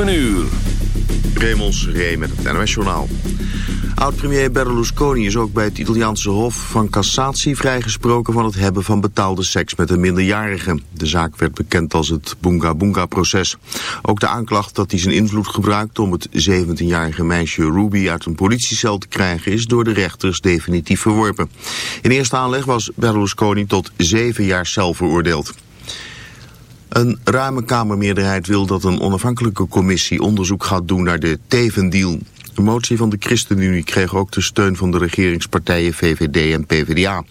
Een uur. Raymond Ree met het NOS-journaal. Oud-premier Berlusconi is ook bij het Italiaanse Hof van Cassatie vrijgesproken van het hebben van betaalde seks met een minderjarige. De zaak werd bekend als het Bunga Bunga-proces. Ook de aanklacht dat hij zijn invloed gebruikte om het 17-jarige meisje Ruby uit een politiecel te krijgen is door de rechters definitief verworpen. In eerste aanleg was Berlusconi tot zeven jaar cel veroordeeld. Een ruime Kamermeerderheid wil dat een onafhankelijke commissie onderzoek gaat doen naar de Tevendeal. De motie van de ChristenUnie kreeg ook de steun van de regeringspartijen VVD en PvdA.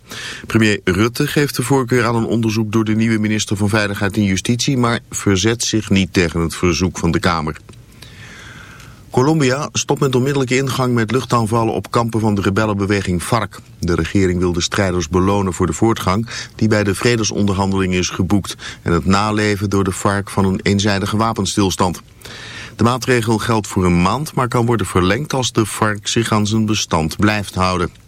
Premier Rutte geeft de voorkeur aan een onderzoek door de nieuwe minister van Veiligheid en Justitie, maar verzet zich niet tegen het verzoek van de Kamer. Colombia stopt met onmiddellijke ingang met luchtaanvallen op kampen van de rebellenbeweging FARC. De regering wil de strijders belonen voor de voortgang die bij de vredesonderhandelingen is geboekt en het naleven door de FARC van een eenzijdige wapenstilstand. De maatregel geldt voor een maand, maar kan worden verlengd als de FARC zich aan zijn bestand blijft houden.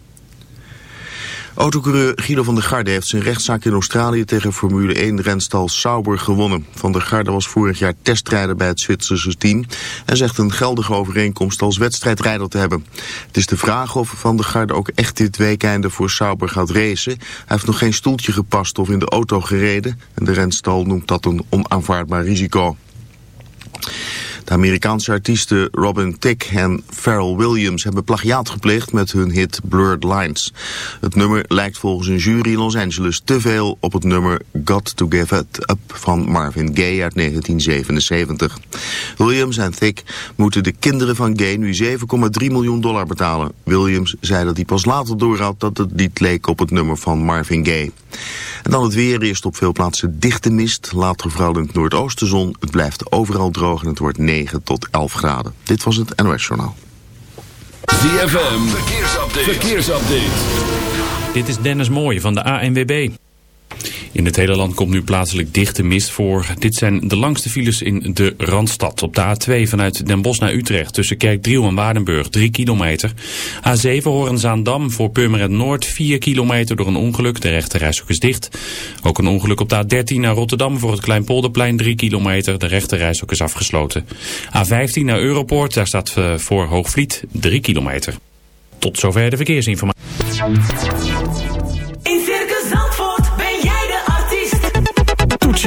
Autocoureur Guido van der Garde heeft zijn rechtszaak in Australië tegen Formule 1-renstal Sauber gewonnen. Van der Garde was vorig jaar testrijder bij het Zwitserse team en zegt een geldige overeenkomst als wedstrijdrijder te hebben. Het is de vraag of Van der Garde ook echt dit weekende voor Sauber gaat racen. Hij heeft nog geen stoeltje gepast of in de auto gereden en de renstal noemt dat een onaanvaardbaar risico. De Amerikaanse artiesten Robin Thicke en Pharrell Williams hebben plagiaat gepleegd met hun hit Blurred Lines. Het nummer lijkt volgens een jury in Los Angeles te veel op het nummer Got to Give It Up van Marvin Gaye uit 1977. Williams en Thicke moeten de kinderen van Gaye nu 7,3 miljoen dollar betalen. Williams zei dat hij pas later doorhad dat het niet leek op het nummer van Marvin Gaye. En dan het weer, eerst op veel plaatsen dichte mist, later vooral in het noordoosten zon. Het blijft overal droog en het wordt 9 tot 11 graden. Dit was het NOS Journaal. ZFM, verkeersupdate. verkeersupdate. Dit is Dennis Mooij van de ANWB. In het hele land komt nu plaatselijk dichte mist voor. Dit zijn de langste files in de Randstad. Op de A2 vanuit Den Bosch naar Utrecht tussen Kerkdriel en Waardenburg 3 kilometer. A7 Horenzaandam voor Purmerend Noord 4 kilometer door een ongeluk. De rechterrijstrook is dicht. Ook een ongeluk op de A13 naar Rotterdam voor het Kleinpolderplein 3 kilometer. De rechterrijstrook is afgesloten. A15 naar Europoort, daar staat eh, voor Hoogvliet 3 kilometer. Tot zover de verkeersinformatie.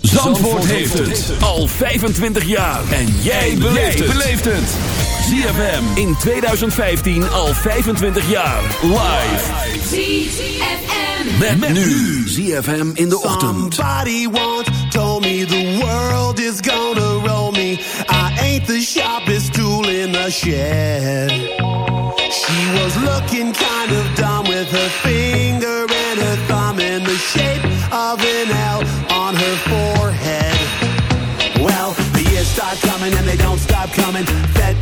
Zandvoort heeft het al 25 jaar. En jij beleeft het. ZFM in 2015 al 25 jaar. Live. ZFM. Met, nu. ZFM in de ochtend. Somebody once told me the world is gonna roll me. I ain't the sharpest tool in the shed. She was looking kind of dumb with her finger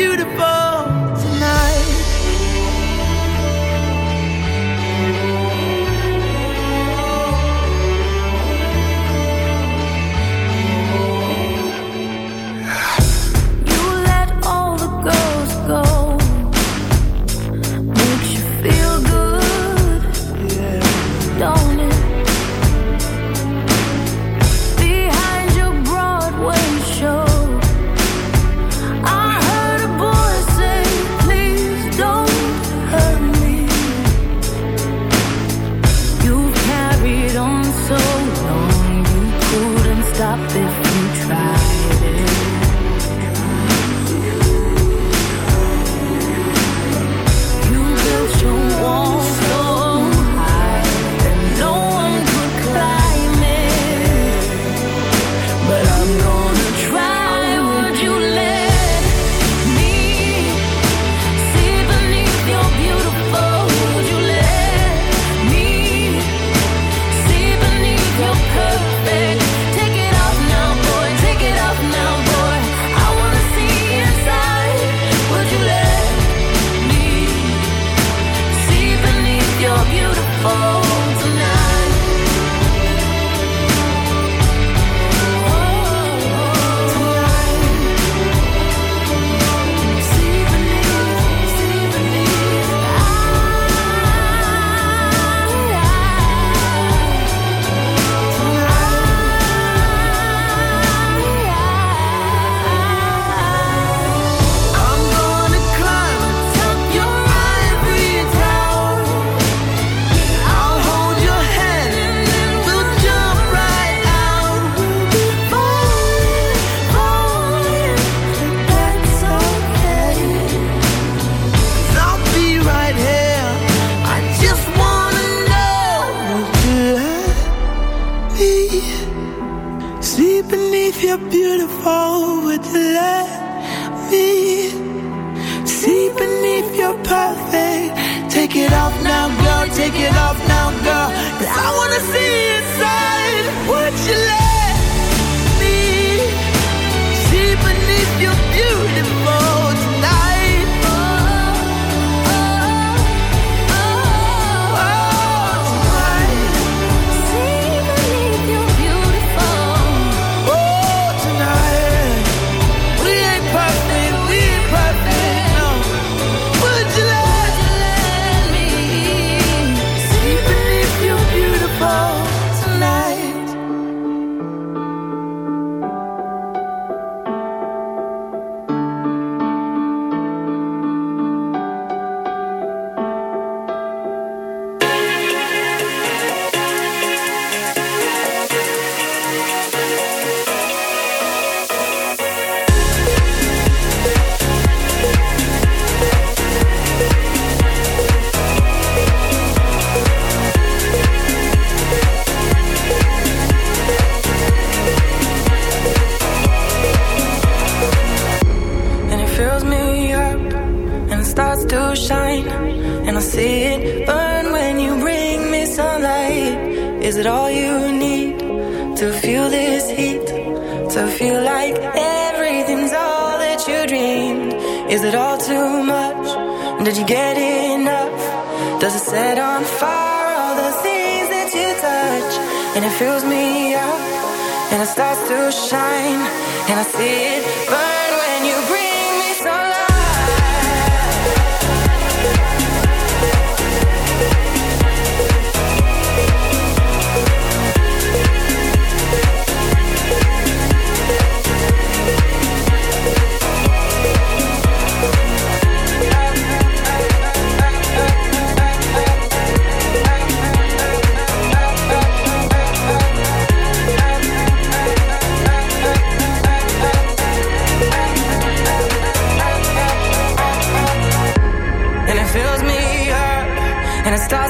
you to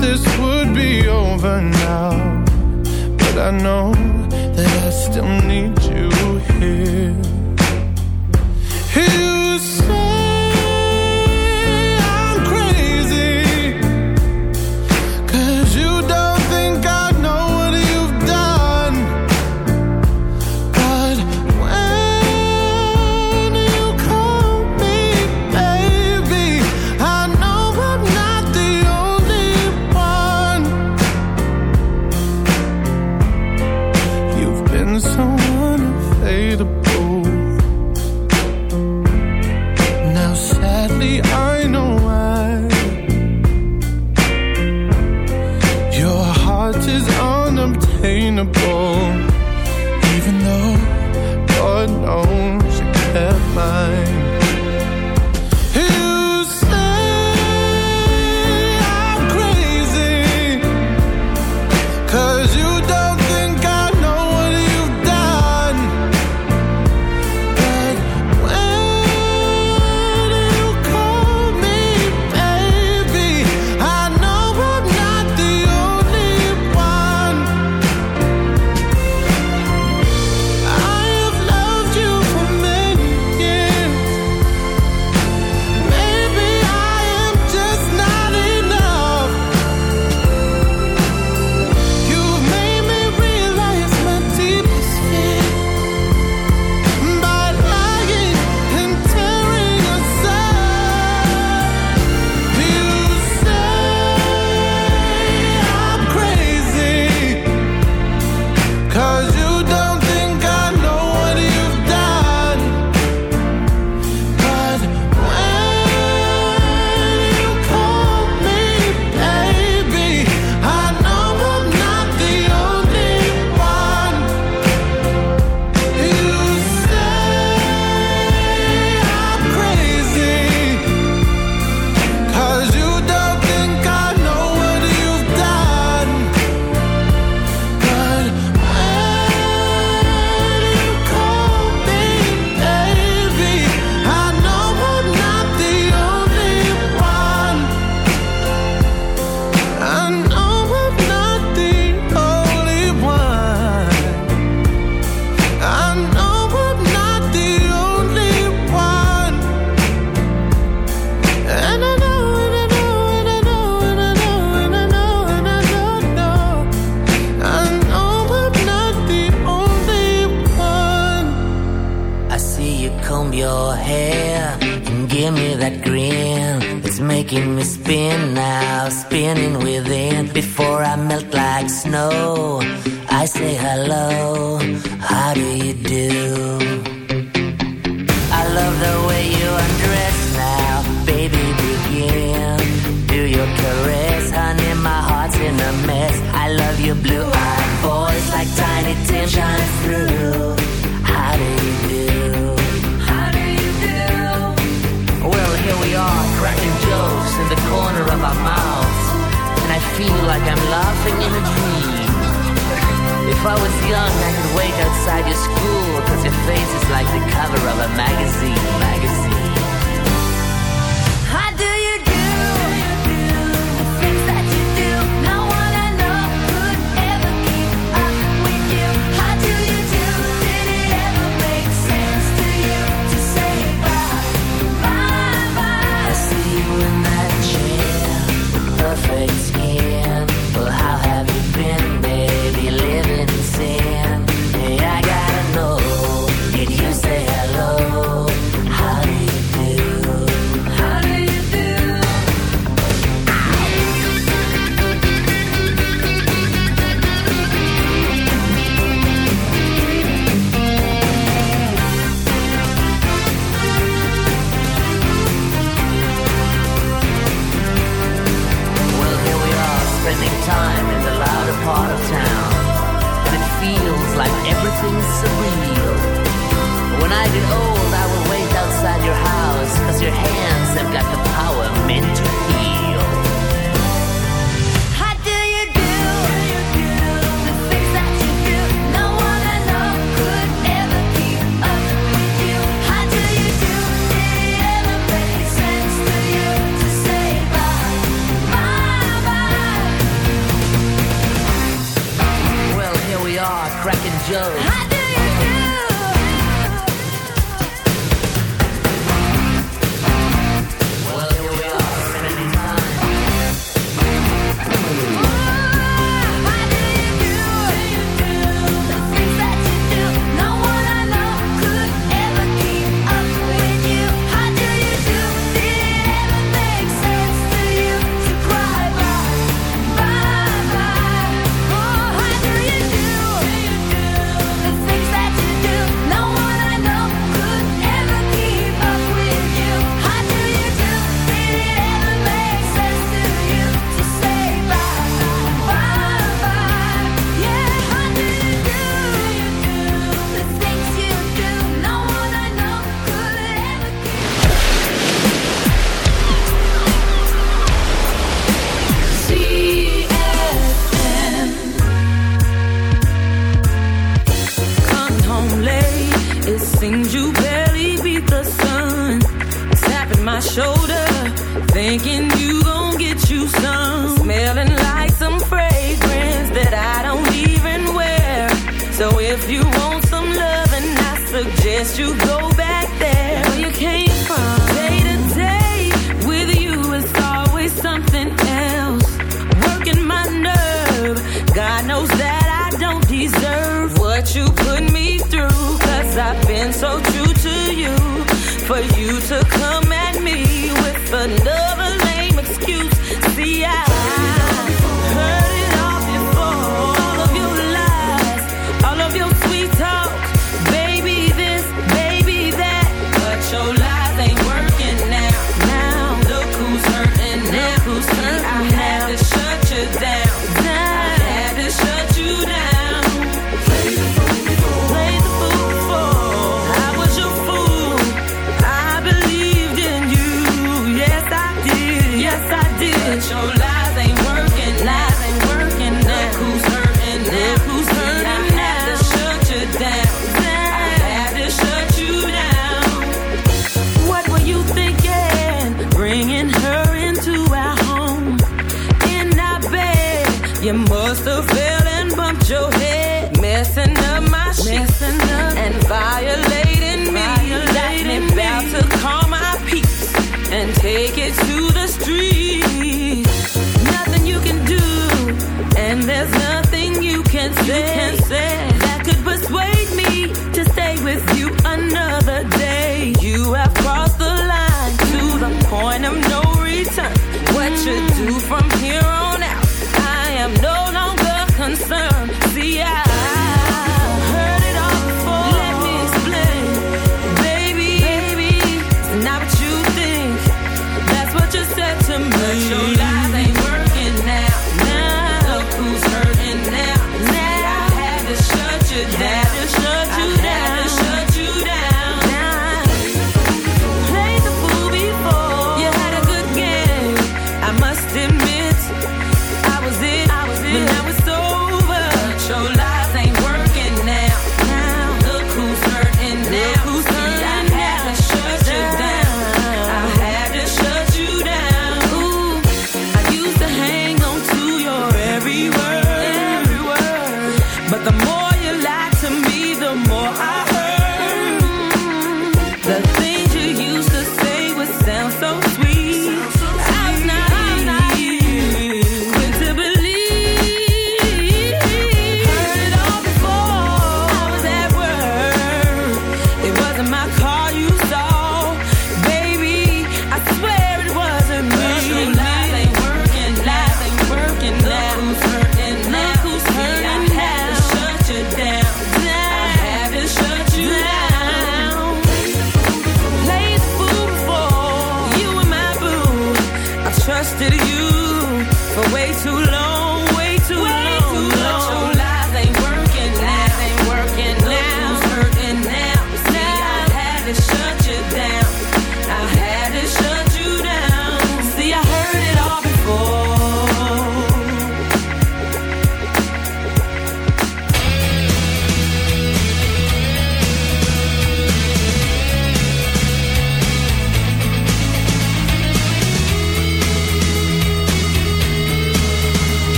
this would be over now. But I know that I still need you here. You say so free.